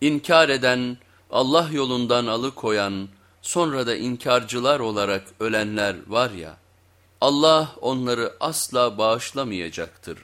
İnkar eden, Allah yolundan alıkoyan, sonra da inkarcılar olarak ölenler var ya, Allah onları asla bağışlamayacaktır.